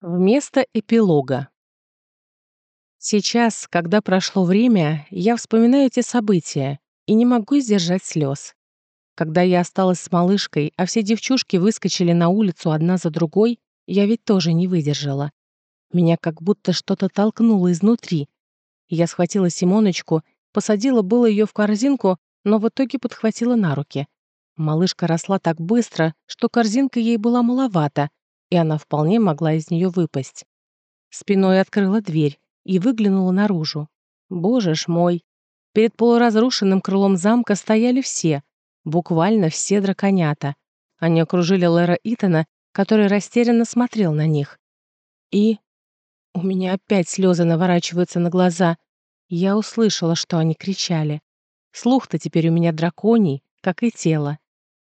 Вместо эпилога. Сейчас, когда прошло время, я вспоминаю эти события и не могу сдержать слез. Когда я осталась с малышкой, а все девчушки выскочили на улицу одна за другой, я ведь тоже не выдержала. Меня как будто что-то толкнуло изнутри. Я схватила Симоночку, посадила было ее в корзинку, но в итоге подхватила на руки. Малышка росла так быстро, что корзинка ей была маловата, и она вполне могла из нее выпасть. Спиной открыла дверь и выглянула наружу. Боже ж мой! Перед полуразрушенным крылом замка стояли все, буквально все драконята. Они окружили Лера Итана, который растерянно смотрел на них. И у меня опять слезы наворачиваются на глаза. Я услышала, что они кричали. Слух-то теперь у меня драконий, как и тело.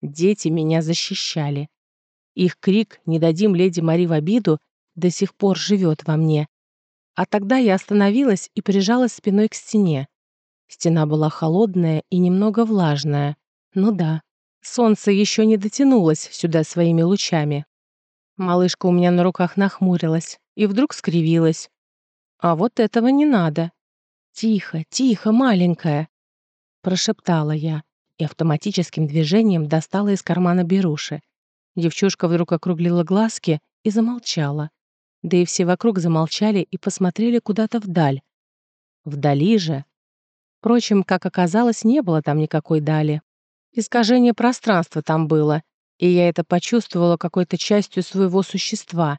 Дети меня защищали. Их крик «Не дадим леди Мари в обиду» до сих пор живет во мне. А тогда я остановилась и прижалась спиной к стене. Стена была холодная и немного влажная. Ну да, солнце еще не дотянулось сюда своими лучами. Малышка у меня на руках нахмурилась и вдруг скривилась. А вот этого не надо. «Тихо, тихо, маленькая!» Прошептала я и автоматическим движением достала из кармана беруши. Девчушка вдруг округлила глазки и замолчала. Да и все вокруг замолчали и посмотрели куда-то вдаль. Вдали же. Впрочем, как оказалось, не было там никакой дали. Искажение пространства там было, и я это почувствовала какой-то частью своего существа.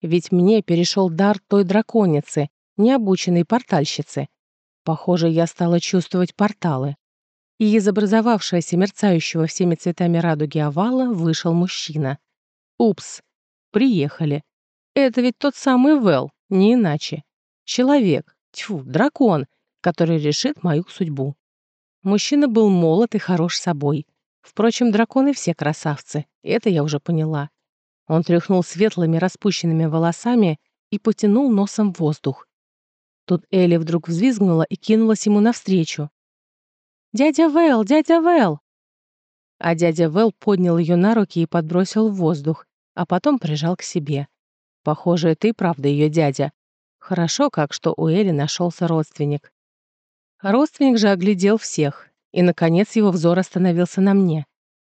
Ведь мне перешел дар той драконицы, необученной портальщицы. Похоже, я стала чувствовать порталы и из образовавшегося мерцающего всеми цветами радуги овала вышел мужчина. Упс, приехали. Это ведь тот самый Вэл, не иначе. Человек, тьфу, дракон, который решит мою судьбу. Мужчина был молод и хорош собой. Впрочем, драконы все красавцы, это я уже поняла. Он тряхнул светлыми распущенными волосами и потянул носом воздух. Тут Элли вдруг взвизгнула и кинулась ему навстречу. «Дядя Вэл! Дядя Вэл!» А дядя Вэл поднял ее на руки и подбросил в воздух, а потом прижал к себе. «Похоже, ты правда ее дядя. Хорошо как, что у Эли нашелся родственник». Родственник же оглядел всех, и, наконец, его взор остановился на мне.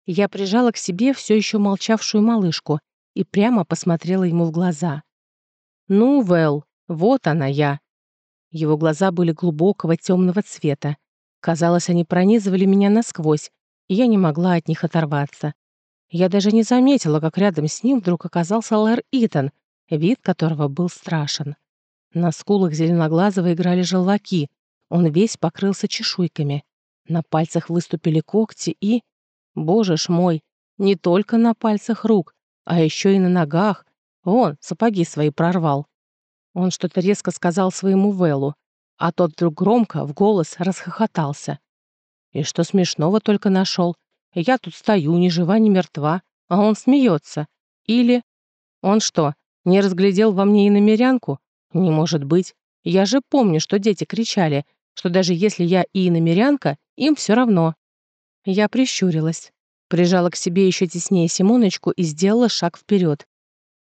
Я прижала к себе все еще молчавшую малышку и прямо посмотрела ему в глаза. «Ну, Вэл, вот она я». Его глаза были глубокого темного цвета, Казалось, они пронизывали меня насквозь, и я не могла от них оторваться. Я даже не заметила, как рядом с ним вдруг оказался Лэр Итан, вид которого был страшен. На скулах зеленоглазого играли желваки, он весь покрылся чешуйками. На пальцах выступили когти и... Боже ж мой, не только на пальцах рук, а еще и на ногах. Вон, сапоги свои прорвал. Он что-то резко сказал своему Вэллу, а тот вдруг громко, в голос, расхохотался. И что смешного только нашел. Я тут стою, ни жива, ни мертва, а он смеется. Или... Он что, не разглядел во мне и намерянку? Не может быть. Я же помню, что дети кричали, что даже если я и иномерянка, им все равно. Я прищурилась, прижала к себе еще теснее Симоночку и сделала шаг вперед.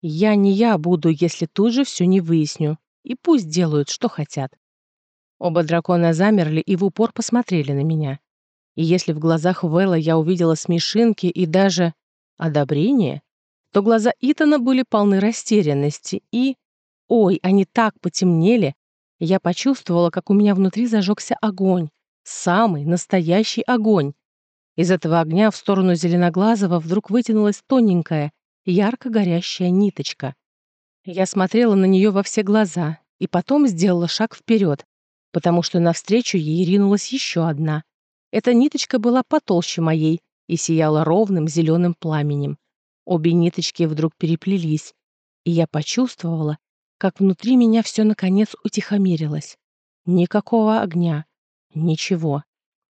Я не я буду, если тут же все не выясню. И пусть делают, что хотят. Оба дракона замерли и в упор посмотрели на меня. И если в глазах Вэлла я увидела смешинки и даже одобрение, то глаза Итана были полны растерянности и... Ой, они так потемнели! Я почувствовала, как у меня внутри зажегся огонь. Самый настоящий огонь. Из этого огня в сторону Зеленоглазого вдруг вытянулась тоненькая, ярко горящая ниточка. Я смотрела на нее во все глаза и потом сделала шаг вперед, потому что навстречу ей ринулась еще одна. Эта ниточка была потолще моей и сияла ровным зеленым пламенем. Обе ниточки вдруг переплелись, и я почувствовала, как внутри меня все наконец утихомирилось. Никакого огня, ничего.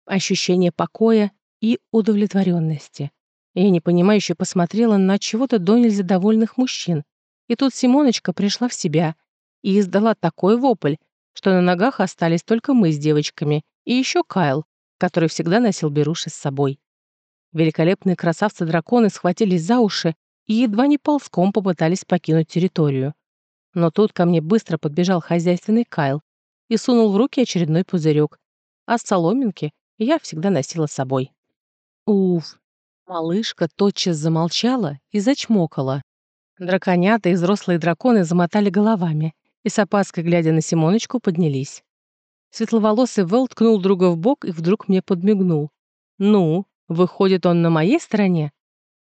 Ощущение покоя и удовлетворенности. Я непонимающе посмотрела на чего-то до нельзя довольных мужчин. И тут Симоночка пришла в себя и издала такой вопль, что на ногах остались только мы с девочками и еще Кайл, который всегда носил беруши с собой. Великолепные красавцы-драконы схватились за уши и едва не ползком попытались покинуть территорию. Но тут ко мне быстро подбежал хозяйственный Кайл и сунул в руки очередной пузырек, а соломинки я всегда носила с собой. Уф! Малышка тотчас замолчала и зачмокала. Драконята и взрослые драконы замотали головами и с опаской, глядя на Симоночку, поднялись. Светловолосый Вэл ткнул друга в бок и вдруг мне подмигнул. «Ну, выходит, он на моей стороне?»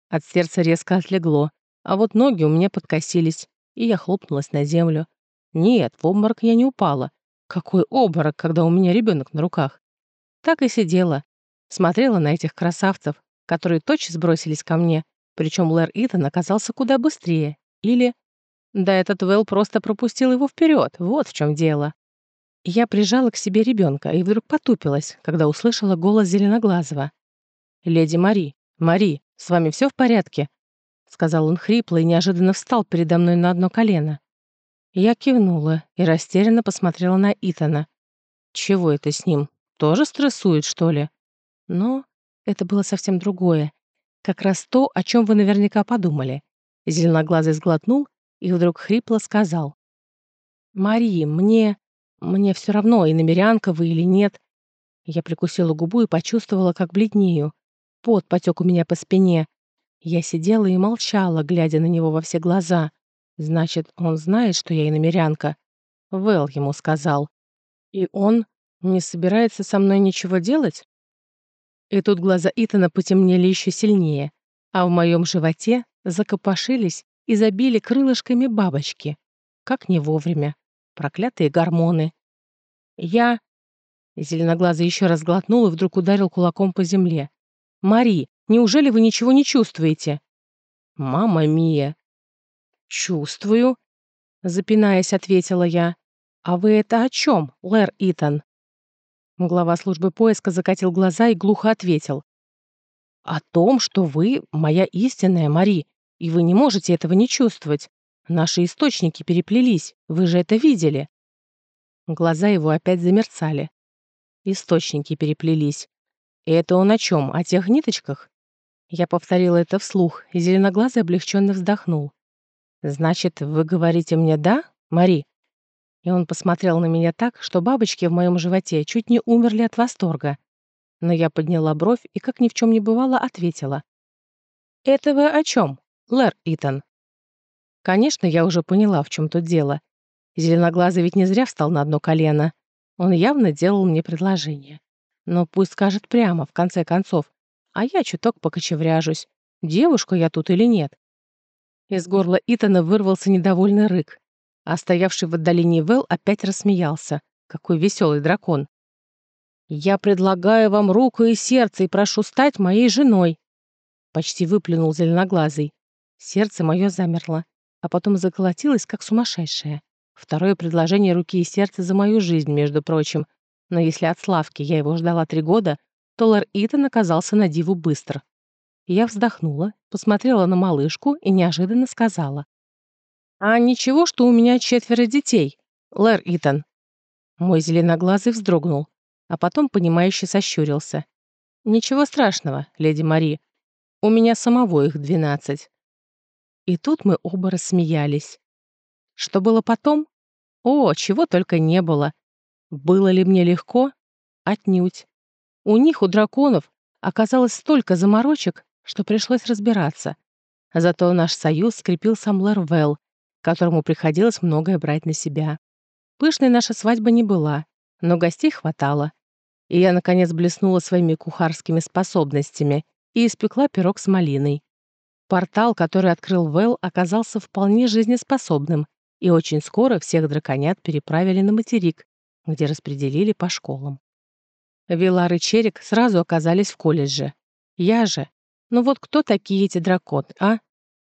От сердца резко отлегло, а вот ноги у меня подкосились, и я хлопнулась на землю. Нет, в обморок я не упала. Какой обморок, когда у меня ребенок на руках? Так и сидела, смотрела на этих красавцев, которые тотчас сбросились ко мне, причем Лэр Итан оказался куда быстрее. Или... Да этот Вэл просто пропустил его вперед, вот в чем дело. Я прижала к себе ребенка и вдруг потупилась, когда услышала голос Зеленоглазого. «Леди Мари, Мари, с вами все в порядке?» Сказал он хрипло и неожиданно встал передо мной на одно колено. Я кивнула и растерянно посмотрела на Итана. Чего это с ним? Тоже стрессует, что ли? Но это было совсем другое. Как раз то, о чем вы наверняка подумали. Зеленоглазый сглотнул и вдруг хрипло сказал. «Мари, мне... Мне все равно, и намерянка вы или нет. Я прикусила губу и почувствовала, как бледнею. Пот потек у меня по спине. Я сидела и молчала, глядя на него во все глаза. Значит, он знает, что я иномерянка. Вэл ему сказал. И он не собирается со мной ничего делать? И тут глаза Итана потемнели еще сильнее, а в моем животе закопошились и забили крылышками бабочки. Как не вовремя. Проклятые гормоны. Я... Зеленоглазый еще раз глотнул и вдруг ударил кулаком по земле. «Мари, неужели вы ничего не чувствуете?» «Мама Мия!» «Чувствую», — запинаясь, ответила я. «А вы это о чем, Лэр Итан?» Глава службы поиска закатил глаза и глухо ответил. «О том, что вы моя истинная Мари, и вы не можете этого не чувствовать. Наши источники переплелись, вы же это видели». Глаза его опять замерцали. Источники переплелись. И это он о чем? О тех ниточках? Я повторила это вслух, и зеленоглазый облегченно вздохнул. «Значит, вы говорите мне «да», Мари?» И он посмотрел на меня так, что бабочки в моем животе чуть не умерли от восторга. Но я подняла бровь и, как ни в чем не бывало, ответила. «Это вы о чем, Лэр Итан?» Конечно, я уже поняла, в чем тут дело. Зеленоглазый ведь не зря встал на одно колено. Он явно делал мне предложение. Но пусть скажет прямо, в конце концов. А я чуток покочевряжусь. Девушка я тут или нет? Из горла Итана вырвался недовольный рык. А стоявший в отдалении Вэл опять рассмеялся. Какой веселый дракон. «Я предлагаю вам руку и сердце и прошу стать моей женой!» Почти выплюнул зеленоглазый. Сердце мое замерло а потом заколотилась, как сумасшедшая. Второе предложение руки и сердца за мою жизнь, между прочим. Но если от Славки я его ждала три года, то Лэр Итан оказался на диву быстро. Я вздохнула, посмотрела на малышку и неожиданно сказала. «А ничего, что у меня четверо детей, Лэр Итан?» Мой зеленоглазый вздрогнул, а потом, понимающе сощурился. «Ничего страшного, леди Мари. У меня самого их двенадцать. И тут мы оба рассмеялись. Что было потом? О, чего только не было. Было ли мне легко? Отнюдь. У них, у драконов, оказалось столько заморочек, что пришлось разбираться. Зато наш союз скрепил сам Лервелл, которому приходилось многое брать на себя. Пышной наша свадьба не была, но гостей хватало. И я, наконец, блеснула своими кухарскими способностями и испекла пирог с малиной. Портал, который открыл Вэл, оказался вполне жизнеспособным, и очень скоро всех драконят переправили на материк, где распределили по школам. Вилар и Черик сразу оказались в колледже. Я же. Ну вот кто такие эти драконы, а?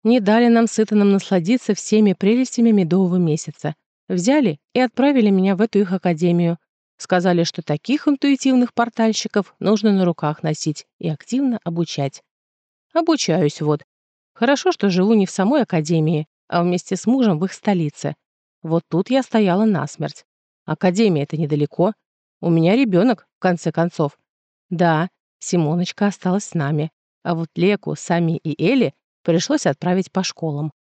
Не дали нам с Итаном насладиться всеми прелестями медового месяца. Взяли и отправили меня в эту их академию. Сказали, что таких интуитивных портальщиков нужно на руках носить и активно обучать. Обучаюсь вот, Хорошо, что живу не в самой академии, а вместе с мужем в их столице. Вот тут я стояла насмерть. Академия это недалеко. У меня ребенок, в конце концов. Да, Симоночка осталась с нами. А вот Леку, Сами и Эли пришлось отправить по школам.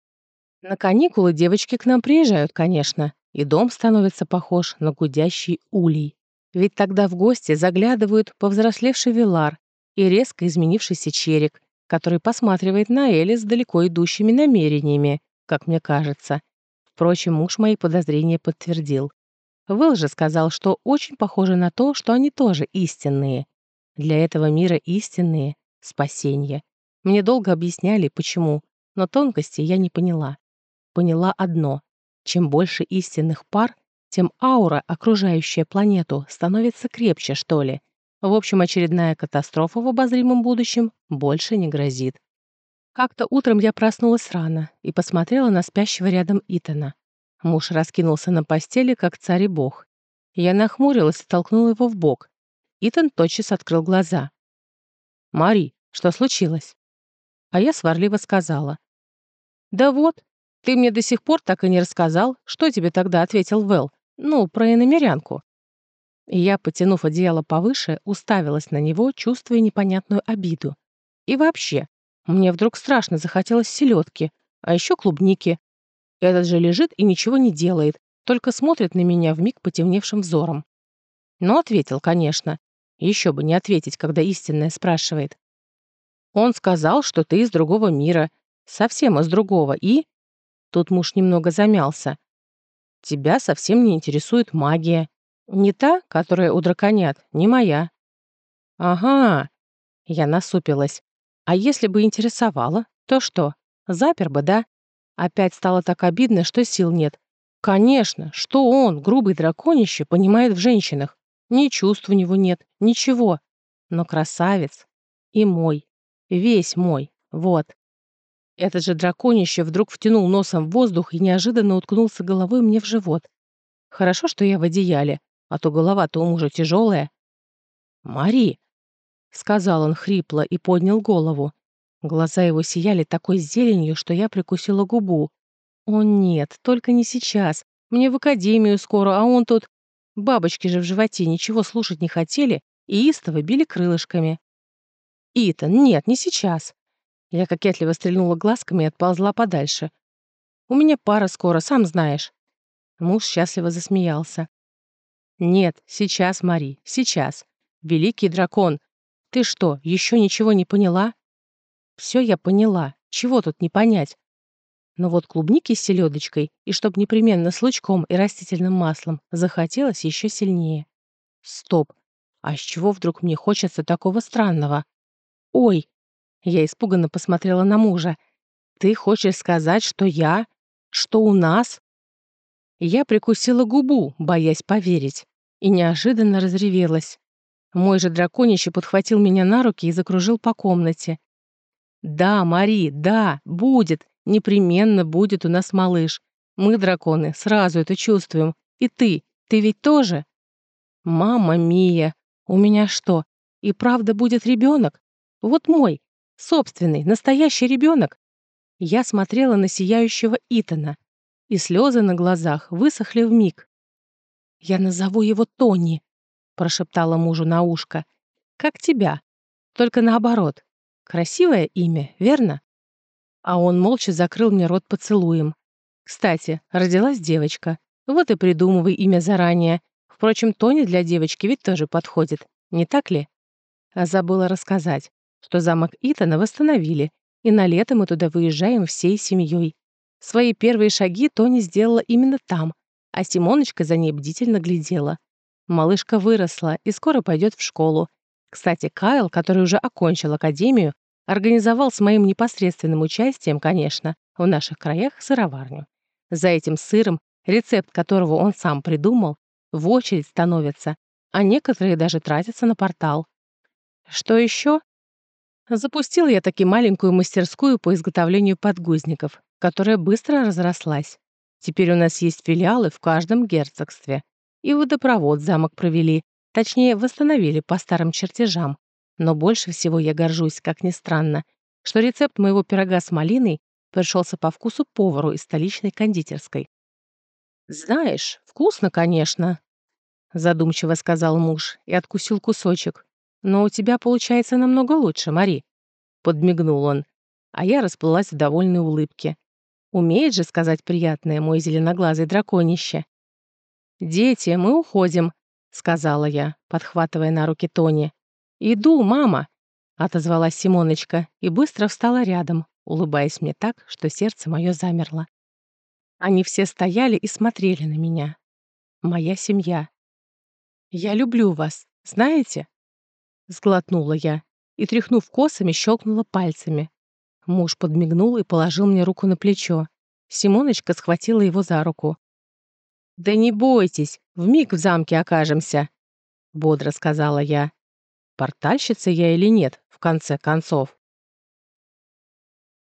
На каникулы девочки к нам приезжают, конечно, и дом становится похож на гудящий улей. Ведь тогда в гости заглядывают повзрослевший Вилар и резко изменившийся Черик, который посматривает на Эли с далеко идущими намерениями, как мне кажется. Впрочем, муж мои подозрения подтвердил. Вэлл же сказал, что очень похоже на то, что они тоже истинные. Для этого мира истинные — спасение. Мне долго объясняли, почему, но тонкости я не поняла. Поняла одно. Чем больше истинных пар, тем аура, окружающая планету, становится крепче, что ли. В общем, очередная катастрофа в обозримом будущем больше не грозит. Как-то утром я проснулась рано и посмотрела на спящего рядом Итана. Муж раскинулся на постели, как царь и бог. Я нахмурилась и толкнула его в бок. Итан тотчас открыл глаза. «Мари, что случилось?» А я сварливо сказала. «Да вот, ты мне до сих пор так и не рассказал, что тебе тогда ответил Вэл. Ну, про иномерянку. И я, потянув одеяло повыше, уставилась на него, чувствуя непонятную обиду. И вообще, мне вдруг страшно захотелось селедки, а еще клубники. Этот же лежит и ничего не делает, только смотрит на меня вмиг потемневшим взором. Но ответил, конечно. Еще бы не ответить, когда истинное спрашивает. Он сказал, что ты из другого мира, совсем из другого, и... Тут муж немного замялся. Тебя совсем не интересует магия. Не та, которая у драконят, не моя. Ага. Я насупилась. А если бы интересовала, то что? Запер бы, да? Опять стало так обидно, что сил нет. Конечно, что он, грубый драконище, понимает в женщинах. Ни чувств у него нет, ничего. Но красавец. И мой. Весь мой. Вот. Этот же драконище вдруг втянул носом в воздух и неожиданно уткнулся головой мне в живот. Хорошо, что я в одеяле а то голова-то у мужа тяжелая. «Мари!» — сказал он хрипло и поднял голову. Глаза его сияли такой зеленью, что я прикусила губу. «О нет, только не сейчас. Мне в академию скоро, а он тут...» Бабочки же в животе ничего слушать не хотели и истово били крылышками. «Итан, нет, не сейчас». Я кокетливо стрельнула глазками и отползла подальше. «У меня пара скоро, сам знаешь». Муж счастливо засмеялся. «Нет, сейчас, Мари, сейчас. Великий дракон. Ты что, еще ничего не поняла?» «Все я поняла. Чего тут не понять?» Но вот клубники с селедочкой, и чтоб непременно с лучком и растительным маслом, захотелось еще сильнее. Стоп. А с чего вдруг мне хочется такого странного? Ой! Я испуганно посмотрела на мужа. Ты хочешь сказать, что я... Что у нас... Я прикусила губу, боясь поверить и неожиданно разревелась. Мой же драконище подхватил меня на руки и закружил по комнате. «Да, Мари, да, будет, непременно будет у нас малыш. Мы, драконы, сразу это чувствуем. И ты, ты ведь тоже?» «Мама Мия, у меня что, и правда будет ребенок? Вот мой, собственный, настоящий ребенок?» Я смотрела на сияющего Итана, и слезы на глазах высохли в миг. «Я назову его Тони», — прошептала мужу на ушко. «Как тебя. Только наоборот. Красивое имя, верно?» А он молча закрыл мне рот поцелуем. «Кстати, родилась девочка. Вот и придумывай имя заранее. Впрочем, Тони для девочки ведь тоже подходит, не так ли?» А забыла рассказать, что замок Итана восстановили, и на лето мы туда выезжаем всей семьей. Свои первые шаги Тони сделала именно там, а Симоночка за ней бдительно глядела. Малышка выросла и скоро пойдет в школу. Кстати, Кайл, который уже окончил академию, организовал с моим непосредственным участием, конечно, в наших краях сыроварню. За этим сыром, рецепт которого он сам придумал, в очередь становятся, а некоторые даже тратятся на портал. Что еще? Запустил я таки маленькую мастерскую по изготовлению подгузников, которая быстро разрослась. Теперь у нас есть филиалы в каждом герцогстве. И водопровод замок провели, точнее, восстановили по старым чертежам. Но больше всего я горжусь, как ни странно, что рецепт моего пирога с малиной пришелся по вкусу повару из столичной кондитерской. «Знаешь, вкусно, конечно», — задумчиво сказал муж и откусил кусочек. «Но у тебя получается намного лучше, Мари», — подмигнул он, а я расплылась в довольной улыбке. Умеет же сказать приятное мой зеленоглазый драконище. «Дети, мы уходим», — сказала я, подхватывая на руки Тони. «Иду, мама», — отозвалась Симоночка и быстро встала рядом, улыбаясь мне так, что сердце мое замерло. Они все стояли и смотрели на меня. Моя семья. «Я люблю вас, знаете?» Сглотнула я и, тряхнув косами, щелкнула пальцами. Муж подмигнул и положил мне руку на плечо. Симоночка схватила его за руку. «Да не бойтесь, вмиг в замке окажемся», — бодро сказала я. «Портальщица я или нет, в конце концов?»